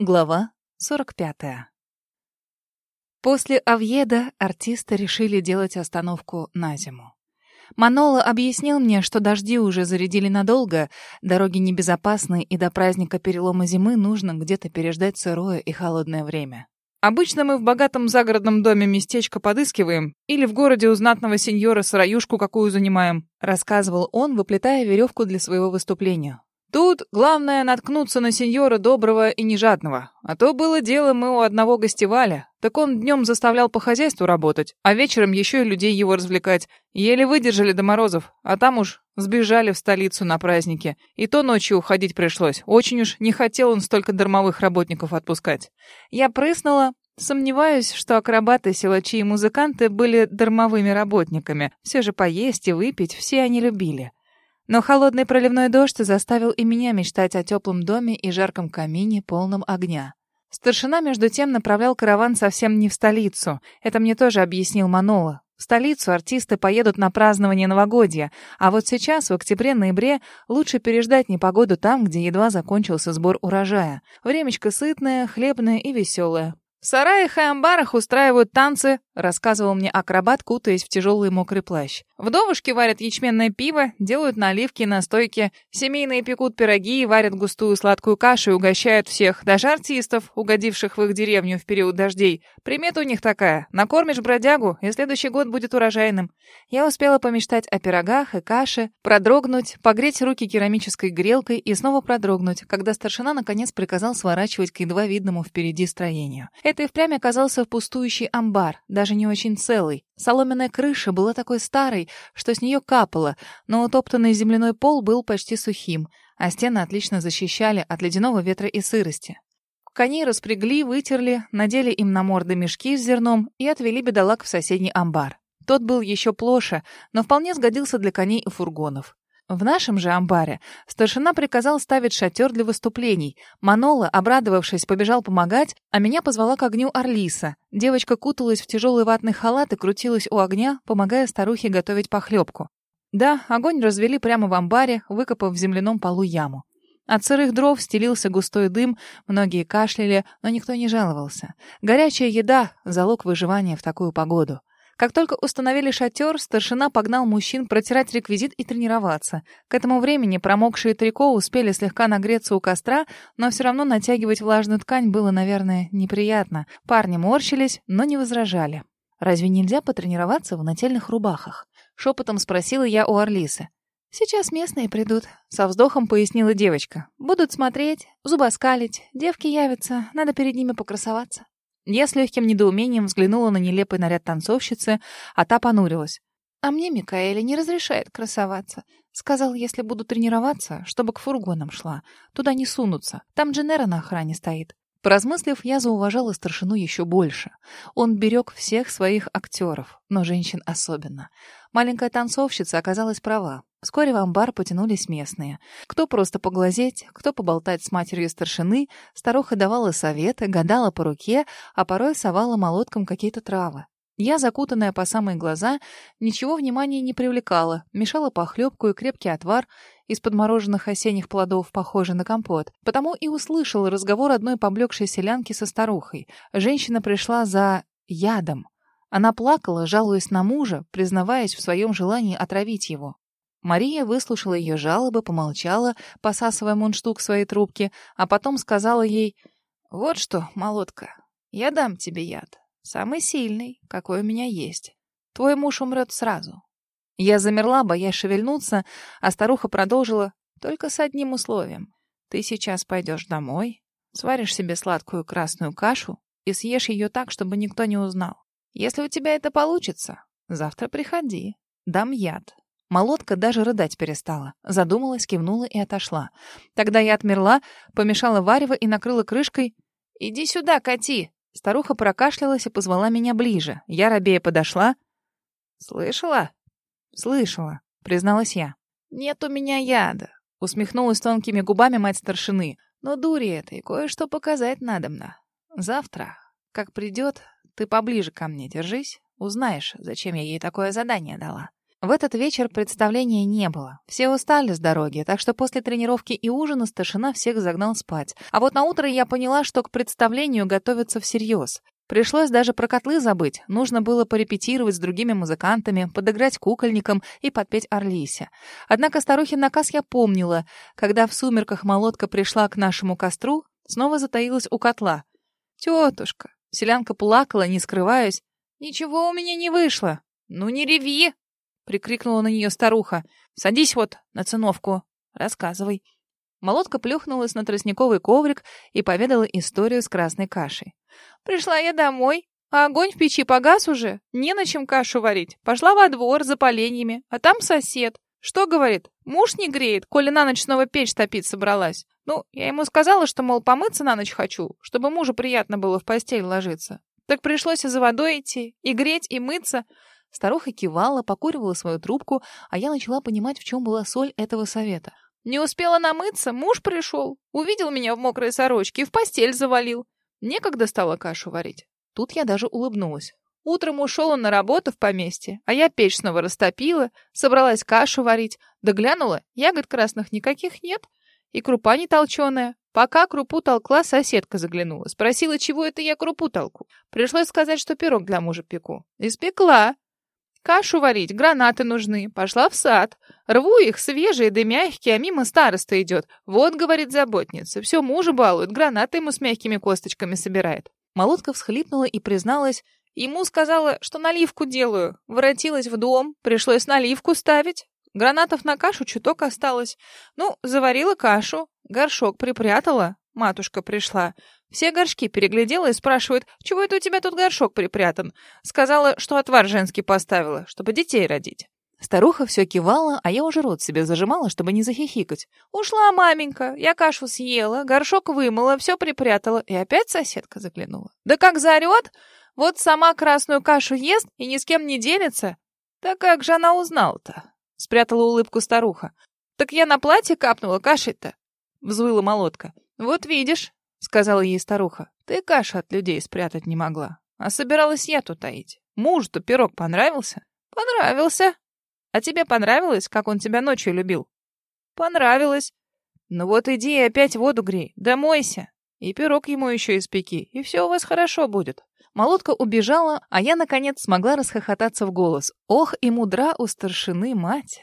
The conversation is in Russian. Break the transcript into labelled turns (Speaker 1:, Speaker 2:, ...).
Speaker 1: Глава 45. После Авьеда артисты решили делать остановку на зиму. Маноло объяснил мне, что дожди уже зарядили надолго, дороги небезопасны, и до праздника перелома зимы нужно где-то переждать сырое и холодное время. Обычно мы в богатом загородном доме местечко подыскиваем или в городе у знатного сеньора сыроюшку какую занимаем, рассказывал он, выплетая веревку для своего выступления. Тут главное наткнуться на сеньора доброго и нежадного. А то было дело мы у одного гостеваля. Так он днем заставлял по хозяйству работать, а вечером еще и людей его развлекать. Еле выдержали до морозов, а там уж сбежали в столицу на праздники. И то ночью уходить пришлось. Очень уж не хотел он столько дармовых работников отпускать. Я прыснула, Сомневаюсь, что акробаты, силачи и музыканты были дармовыми работниками. Все же поесть и выпить все они любили. Но холодный проливной дождь заставил и меня мечтать о теплом доме и жарком камине, полном огня. Старшина, между тем, направлял караван совсем не в столицу. Это мне тоже объяснил Манола. В столицу артисты поедут на празднование новогодия, а вот сейчас, в октябре-ноябре, лучше переждать непогоду там, где едва закончился сбор урожая. Времечко сытное, хлебное и веселое. В сараях и амбарах устраивают танцы, рассказывал мне акробат, кутаясь в тяжелый мокрый плащ. Вдовушки варят ячменное пиво, делают наливки и настойки. Семейные пекут пироги, варят густую сладкую кашу и угощают всех, даже артистов, угодивших в их деревню в период дождей. Примета у них такая. Накормишь бродягу, и следующий год будет урожайным. Я успела помечтать о пирогах и каше, продрогнуть, погреть руки керамической грелкой и снова продрогнуть, когда старшина наконец приказал сворачивать к едва видному впереди строению. Это и впрямь оказался пустующий амбар, даже не очень целый. Соломенная крыша была такой старой, что с нее капало, но утоптанный земляной пол был почти сухим, а стены отлично защищали от ледяного ветра и сырости. Коней распрягли, вытерли, надели им на морды мешки с зерном и отвели бедолаг в соседний амбар. Тот был еще плоше, но вполне сгодился для коней и фургонов. В нашем же амбаре старшина приказал ставить шатер для выступлений. Манола, обрадовавшись, побежал помогать, а меня позвала к огню Орлиса. Девочка куталась в тяжелый ватный халат и крутилась у огня, помогая старухе готовить похлебку. Да, огонь развели прямо в амбаре, выкопав в земляном полу яму. От сырых дров стелился густой дым, многие кашляли, но никто не жаловался. Горячая еда — залог выживания в такую погоду. Как только установили шатер, старшина погнал мужчин протирать реквизит и тренироваться. К этому времени промокшие трико успели слегка нагреться у костра, но все равно натягивать влажную ткань было, наверное, неприятно. Парни морщились, но не возражали. «Разве нельзя потренироваться в нательных рубахах?» Шепотом спросила я у Орлисы. «Сейчас местные придут», — со вздохом пояснила девочка. «Будут смотреть, зубоскалить, девки явятся, надо перед ними покрасоваться». Я с легким недоумением взглянула на нелепый наряд танцовщицы, а та понурилась. «А мне Микаэля не разрешает красоваться. Сказал, если буду тренироваться, чтобы к фургонам шла. Туда не сунутся. Там Дженера на охране стоит. Поразмыслив, я зауважала старшину еще больше. Он берег всех своих актеров, но женщин особенно. Маленькая танцовщица оказалась права. Вскоре в амбар потянулись местные. Кто просто поглазеть, кто поболтать с матерью старшины, старуха давала советы, гадала по руке, а порой совала молотком какие-то травы. Я, закутанная по самые глаза, ничего внимания не привлекала, мешала похлебку и крепкий отвар из подмороженных осенних плодов, похожий на компот. Потому и услышала разговор одной поблекшей селянки со старухой. Женщина пришла за ядом. Она плакала, жалуясь на мужа, признаваясь в своем желании отравить его. Мария выслушала ее жалобы, помолчала, посасывая мундштук своей трубки, а потом сказала ей, «Вот что, молотка, я дам тебе яд. Самый сильный, какой у меня есть. Твой муж умрет сразу. Я замерла, боясь шевельнуться, а старуха продолжила только с одним условием. Ты сейчас пойдешь домой, сваришь себе сладкую красную кашу и съешь ее так, чтобы никто не узнал. Если у тебя это получится, завтра приходи, дам яд. Молотка даже рыдать перестала. Задумалась, кивнула и отошла. Тогда я отмерла, помешала варево и накрыла крышкой. «Иди сюда, коти!» Старуха прокашлялась и позвала меня ближе. Я рабея подошла. «Слышала?» «Слышала», — призналась я. «Нет у меня яда», — усмехнулась тонкими губами мать старшины. «Но дури этой кое-что показать надо мне. Завтра, как придет, ты поближе ко мне держись, узнаешь, зачем я ей такое задание дала». В этот вечер представления не было. Все устали с дороги, так что после тренировки и ужина старшина всех загнал спать. А вот на утро я поняла, что к представлению готовятся всерьез. Пришлось даже про котлы забыть. Нужно было порепетировать с другими музыкантами, подыграть кукольникам и подпеть Орлисе. Однако старухин наказ я помнила. Когда в сумерках молотка пришла к нашему костру, снова затаилась у котла. «Тетушка!» Селянка плакала, не скрываясь. «Ничего у меня не вышло!» «Ну не реви!» — прикрикнула на нее старуха. «Садись вот на циновку. Рассказывай». Молотка плюхнулась на тростниковый коврик и поведала историю с красной кашей. Пришла я домой, а огонь в печи погас уже. Не на чем кашу варить. Пошла во двор за поленьями, а там сосед. Что говорит? Муж не греет, коли на ночь снова печь топить собралась. Ну, я ему сказала, что, мол, помыться на ночь хочу, чтобы мужу приятно было в постель ложиться. Так пришлось и за водой идти, и греть, и мыться. Старуха кивала, покуривала свою трубку, а я начала понимать, в чем была соль этого совета. Не успела намыться, муж пришел, увидел меня в мокрой сорочке и в постель завалил. Некогда стало кашу варить. Тут я даже улыбнулась. Утром ушел он на работу в поместье, а я печь снова растопила, собралась кашу варить. Да глянула, ягод красных никаких нет, и крупа не толченая. Пока крупу толкла, соседка заглянула. Спросила, чего это я крупу толку. Пришлось сказать, что пирог для мужа пеку. Испекла. Кашу варить, гранаты нужны. Пошла в сад. Рву их, свежие да мягкие, а мимо староста идет. Вот, говорит заботница, все мужа балует, гранаты ему с мягкими косточками собирает. Молотка всхлипнула и призналась, ему сказала, что наливку делаю. Воротилась в дом, пришлось наливку ставить. Гранатов на кашу чуток осталось. Ну, заварила кашу, горшок припрятала. Матушка пришла. Все горшки переглядела и спрашивает, чего это у тебя тут горшок припрятан? Сказала, что отвар женский поставила, чтобы детей родить. Старуха все кивала, а я уже рот себе зажимала, чтобы не захихикать. Ушла маменька, я кашу съела, горшок вымыла, все припрятала, и опять соседка заглянула. Да как заорет! Вот сама красную кашу ест и ни с кем не делится. Так как же она узнала-то? Спрятала улыбку старуха. Так я на платье капнула кашей-то, взвыла молотка. Вот видишь, — сказала ей старуха. «Ты кашу от людей спрятать не могла, а собиралась я тут таить. Мужу-то пирог понравился?» «Понравился. А тебе понравилось, как он тебя ночью любил?» «Понравилось. Ну вот иди и опять воду грей, да мойся. И пирог ему еще испеки, и все у вас хорошо будет». Молотка убежала, а я, наконец, смогла расхохотаться в голос. Ох, и мудра у старшины мать.